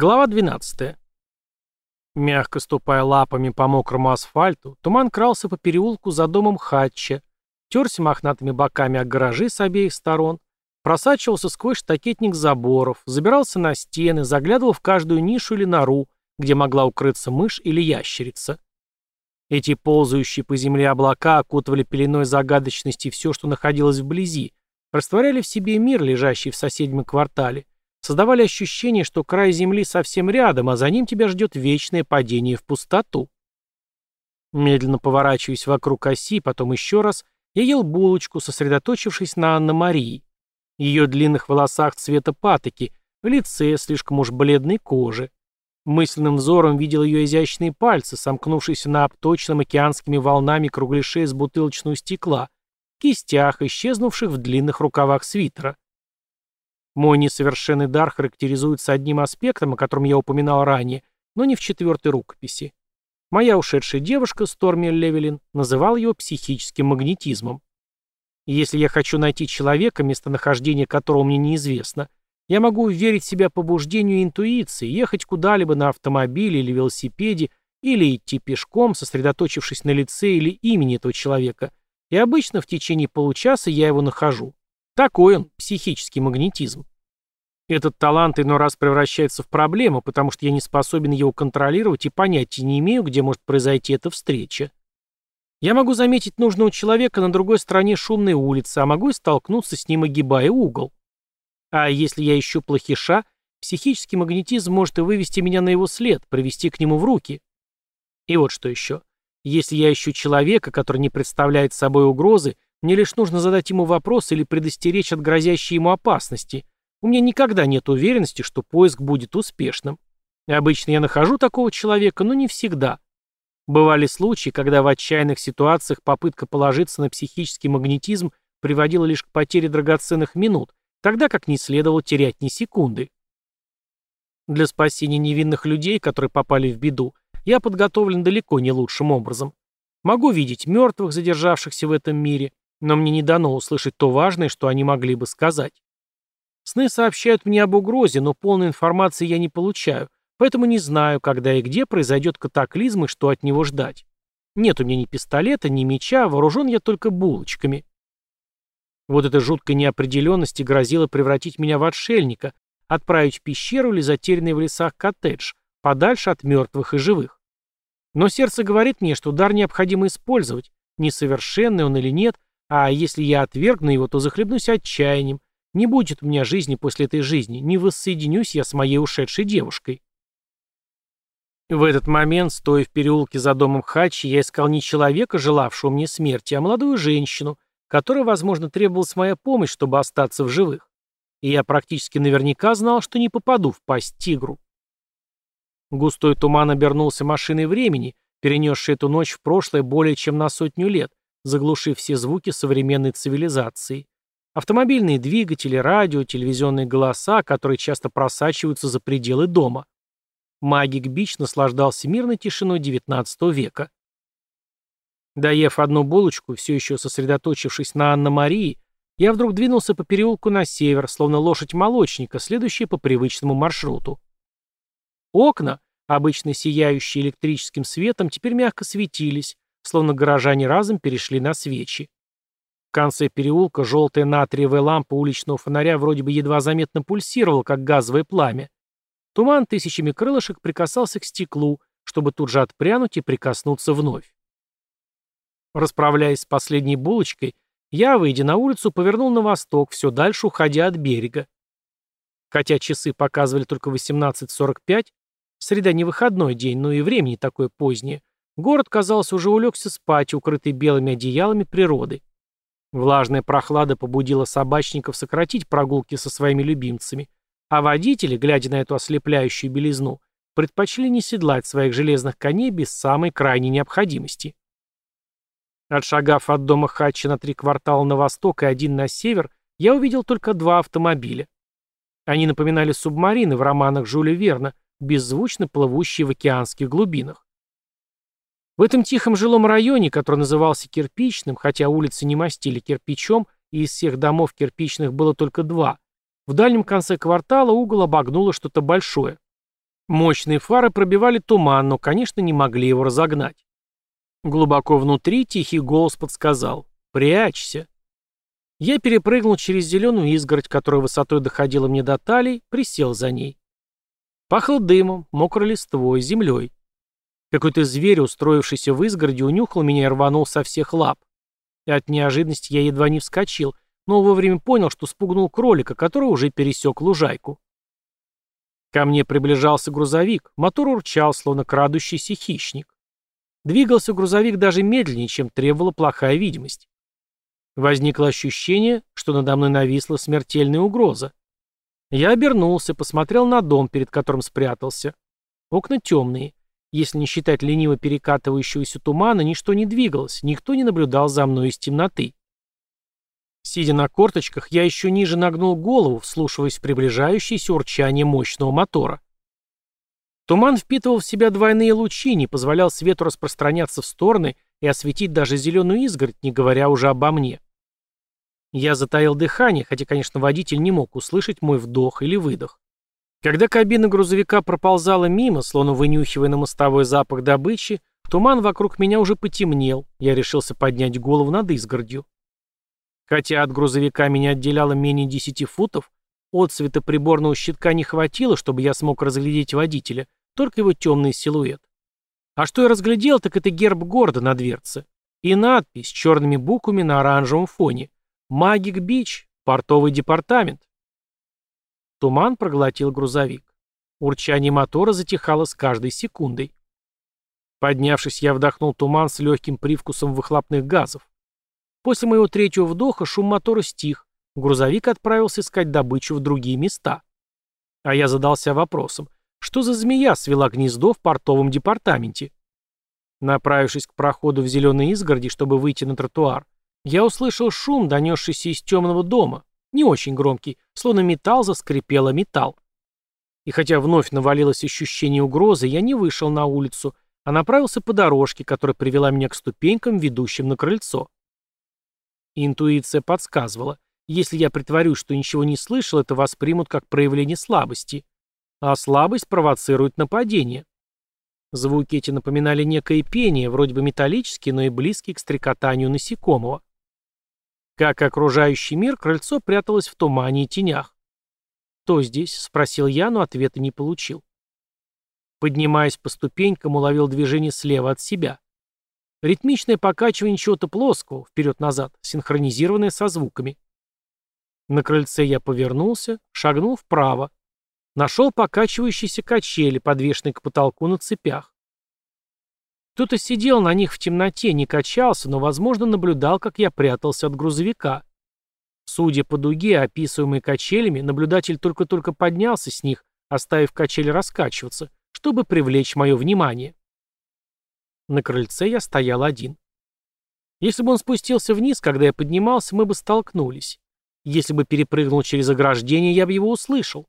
Глава 12. Мягко ступая лапами по мокрому асфальту, туман крался по переулку за домом Хатча, терся мохнатыми боками о гаражи с обеих сторон, просачивался сквозь штакетник заборов, забирался на стены, заглядывал в каждую нишу или нору, где могла укрыться мышь или ящерица. Эти ползающие по земле облака окутывали пеленой загадочности все, что находилось вблизи, растворяли в себе мир, лежащий в соседнем квартале, создавали ощущение, что край земли совсем рядом, а за ним тебя ждет вечное падение в пустоту. Медленно поворачиваясь вокруг оси, потом еще раз, я ел булочку, сосредоточившись на Анна-Марии. Ее длинных волосах цвета патоки, в лице слишком уж бледной кожи. Мысленным взором видел ее изящные пальцы, сомкнувшиеся на обточенном океанскими волнами кругляше из бутылочного стекла, кистях, исчезнувших в длинных рукавах свитера. Мой несовершенный дар характеризуется одним аспектом, о котором я упоминал ранее, но не в четвертой рукописи. Моя ушедшая девушка, Сторми Левелин, называла его психическим магнетизмом. Если я хочу найти человека, местонахождение которого мне неизвестно, я могу уверить себя побуждению интуиции, ехать куда-либо на автомобиле или велосипеде, или идти пешком, сосредоточившись на лице или имени этого человека, и обычно в течение получаса я его нахожу. Такой он, психический магнетизм. Этот талант иной раз превращается в проблему, потому что я не способен его контролировать и понятия не имею, где может произойти эта встреча. Я могу заметить нужного человека на другой стороне шумной улицы, а могу и столкнуться с ним, огибая угол. А если я ищу плохиша, психический магнетизм может и вывести меня на его след, привести к нему в руки. И вот что еще. Если я ищу человека, который не представляет собой угрозы, мне лишь нужно задать ему вопрос или предостеречь от грозящей ему опасности. У меня никогда нет уверенности, что поиск будет успешным. Обычно я нахожу такого человека, но не всегда. Бывали случаи, когда в отчаянных ситуациях попытка положиться на психический магнетизм приводила лишь к потере драгоценных минут, тогда как не следовало терять ни секунды. Для спасения невинных людей, которые попали в беду, я подготовлен далеко не лучшим образом. Могу видеть мертвых, задержавшихся в этом мире, но мне не дано услышать то важное, что они могли бы сказать. Сны сообщают мне об угрозе, но полной информации я не получаю, поэтому не знаю, когда и где произойдет катаклизм и что от него ждать. Нет у меня ни пистолета, ни меча, вооружен я только булочками. Вот эта жуткая неопределенность и грозила превратить меня в отшельника, отправить в пещеру или затерянный в лесах коттедж, подальше от мертвых и живых. Но сердце говорит мне, что дар необходимо использовать, несовершенный он или нет, а если я отвергну его, то захлебнусь отчаянием. Не будет у меня жизни после этой жизни, не воссоединюсь я с моей ушедшей девушкой. В этот момент, стоя в переулке за домом Хачи, я искал не человека, желавшего мне смерти, а молодую женщину, которой, возможно, требовалась моя помощь, чтобы остаться в живых. И я практически наверняка знал, что не попаду в пасть тигру. Густой туман обернулся машиной времени, перенесшей эту ночь в прошлое более чем на сотню лет, заглушив все звуки современной цивилизации. Автомобильные двигатели, радио, телевизионные голоса, которые часто просачиваются за пределы дома. Магик Бич наслаждался мирной тишиной XIX века. Доев одну булочку, все еще сосредоточившись на Анна-Марии, я вдруг двинулся по переулку на север, словно лошадь молочника, следующая по привычному маршруту. Окна, обычно сияющие электрическим светом, теперь мягко светились, словно горожане разом перешли на свечи. В конце переулка желтая натриевая лампа уличного фонаря вроде бы едва заметно пульсировала, как газовое пламя. Туман тысячами крылышек прикасался к стеклу, чтобы тут же отпрянуть и прикоснуться вновь. Расправляясь с последней булочкой, я, выйдя на улицу, повернул на восток, все дальше уходя от берега. Хотя часы показывали только 18.45, среда не выходной день, но и времени такое позднее, Город, казалось, уже улегся спать, укрытый белыми одеялами природы. Влажная прохлада побудила собачников сократить прогулки со своими любимцами, а водители, глядя на эту ослепляющую белизну, предпочли не седлать своих железных коней без самой крайней необходимости. Отшагав от дома Хатча на три квартала на восток и один на север, я увидел только два автомобиля. Они напоминали субмарины в романах Жюля Верна, беззвучно плывущие в океанских глубинах. В этом тихом жилом районе, который назывался кирпичным, хотя улицы не мастили кирпичом, и из всех домов кирпичных было только два, в дальнем конце квартала угол обогнуло что-то большое. Мощные фары пробивали туман, но, конечно, не могли его разогнать. Глубоко внутри тихий голос подсказал «Прячься». Я перепрыгнул через зеленую изгородь, которая высотой доходила мне до талии, присел за ней. Пахло дымом, мокрой листвой, землей. Какой-то зверь, устроившийся в изгороде, унюхал меня и рванул со всех лап. И от неожиданности я едва не вскочил, но вовремя понял, что спугнул кролика, который уже пересек лужайку. Ко мне приближался грузовик, мотор урчал, словно крадущийся хищник. Двигался грузовик даже медленнее, чем требовала плохая видимость. Возникло ощущение, что надо мной нависла смертельная угроза. Я обернулся, посмотрел на дом, перед которым спрятался. Окна темные. Если не считать лениво перекатывающегося тумана, ничто не двигалось, никто не наблюдал за мной из темноты. Сидя на корточках, я еще ниже нагнул голову, вслушиваясь в приближающееся урчание мощного мотора. Туман впитывал в себя двойные лучи, не позволял свету распространяться в стороны и осветить даже зеленую изгородь, не говоря уже обо мне. Я затаил дыхание, хотя, конечно, водитель не мог услышать мой вдох или выдох. Когда кабина грузовика проползала мимо, словно вынюхивая на мостовой запах добычи, туман вокруг меня уже потемнел, я решился поднять голову над изгородью. Хотя от грузовика меня отделяло менее десяти футов, от цвета приборного щитка не хватило, чтобы я смог разглядеть водителя, только его темный силуэт. А что я разглядел, так это герб города на дверце. И надпись с черными буквами на оранжевом фоне. «Магик Бич, портовый департамент». Туман проглотил грузовик. Урчание мотора затихало с каждой секундой. Поднявшись, я вдохнул туман с легким привкусом выхлопных газов. После моего третьего вдоха шум мотора стих, грузовик отправился искать добычу в другие места. А я задался вопросом, что за змея свела гнездо в портовом департаменте? Направившись к проходу в зеленой изгороди, чтобы выйти на тротуар, я услышал шум, донесшийся из темного дома, не очень громкий, словно металл заскрипело металл. И хотя вновь навалилось ощущение угрозы, я не вышел на улицу, а направился по дорожке, которая привела меня к ступенькам, ведущим на крыльцо. Интуиция подсказывала, если я притворюсь, что ничего не слышал, это воспримут как проявление слабости. А слабость провоцирует нападение. Звуки эти напоминали некое пение, вроде бы металлические, но и близкие к стрекотанию насекомого. Как окружающий мир, крыльцо пряталось в тумане и тенях. «Кто здесь?» — спросил я, но ответа не получил. Поднимаясь по ступенькам, уловил движение слева от себя. Ритмичное покачивание чего-то плоского, вперед-назад, синхронизированное со звуками. На крыльце я повернулся, шагнул вправо. Нашел покачивающиеся качели, подвешенные к потолку на цепях. Кто-то сидел на них в темноте, не качался, но, возможно, наблюдал, как я прятался от грузовика. Судя по дуге, описываемой качелями, наблюдатель только-только поднялся с них, оставив качели раскачиваться, чтобы привлечь мое внимание. На крыльце я стоял один. Если бы он спустился вниз, когда я поднимался, мы бы столкнулись. Если бы перепрыгнул через ограждение, я бы его услышал.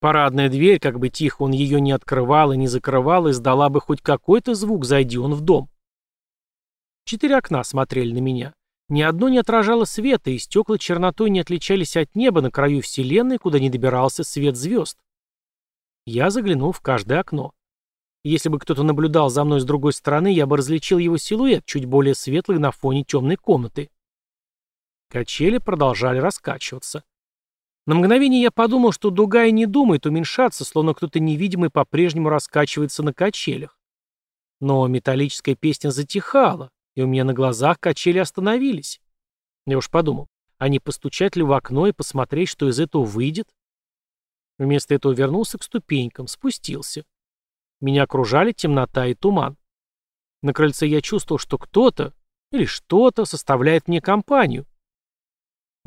Парадная дверь, как бы тихо он ее не открывал и не закрывал, издала бы хоть какой-то звук, зайди он в дом. Четыре окна смотрели на меня. Ни одно не отражало света, и стекла чернотой не отличались от неба на краю вселенной, куда не добирался свет звезд. Я заглянул в каждое окно. Если бы кто-то наблюдал за мной с другой стороны, я бы различил его силуэт, чуть более светлый на фоне темной комнаты. Качели продолжали раскачиваться. На мгновение я подумал, что дуга и не думает уменьшаться, словно кто-то невидимый по-прежнему раскачивается на качелях. Но металлическая песня затихала, и у меня на глазах качели остановились. Я уж подумал, а не постучать ли в окно и посмотреть, что из этого выйдет? Вместо этого вернулся к ступенькам, спустился. Меня окружали темнота и туман. На крыльце я чувствовал, что кто-то или что-то составляет мне компанию.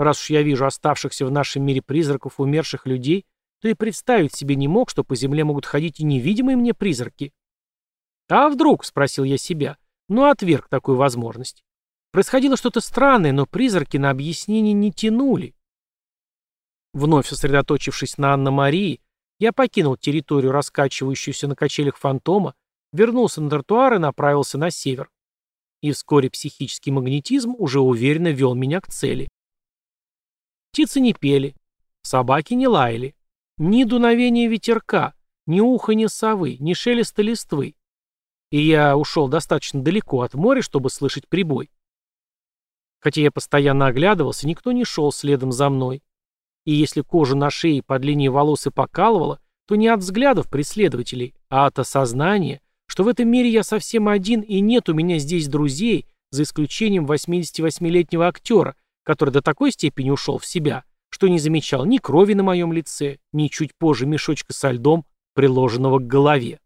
Раз уж я вижу оставшихся в нашем мире призраков умерших людей, то и представить себе не мог, что по земле могут ходить и невидимые мне призраки. «А вдруг?» — спросил я себя, но отверг такую возможность. Происходило что-то странное, но призраки на объяснение не тянули. Вновь сосредоточившись на Анна-Марии, я покинул территорию, раскачивающуюся на качелях фантома, вернулся на тротуар и направился на север. И вскоре психический магнетизм уже уверенно вел меня к цели. Птицы не пели, собаки не лаяли. Ни дуновения ветерка, ни уха, ни совы, ни шелеста листвы. И я ушел достаточно далеко от моря, чтобы слышать прибой. Хотя я постоянно оглядывался, никто не шел следом за мной. И если кожу на шее под линией волос и покалывала, то не от взглядов преследователей, а от осознания, что в этом мире я совсем один и нет у меня здесь друзей, за исключением 88-летнего актера, который до такой степени ушел в себя, что не замечал ни крови на моем лице, ни чуть позже мешочка со льдом, приложенного к голове.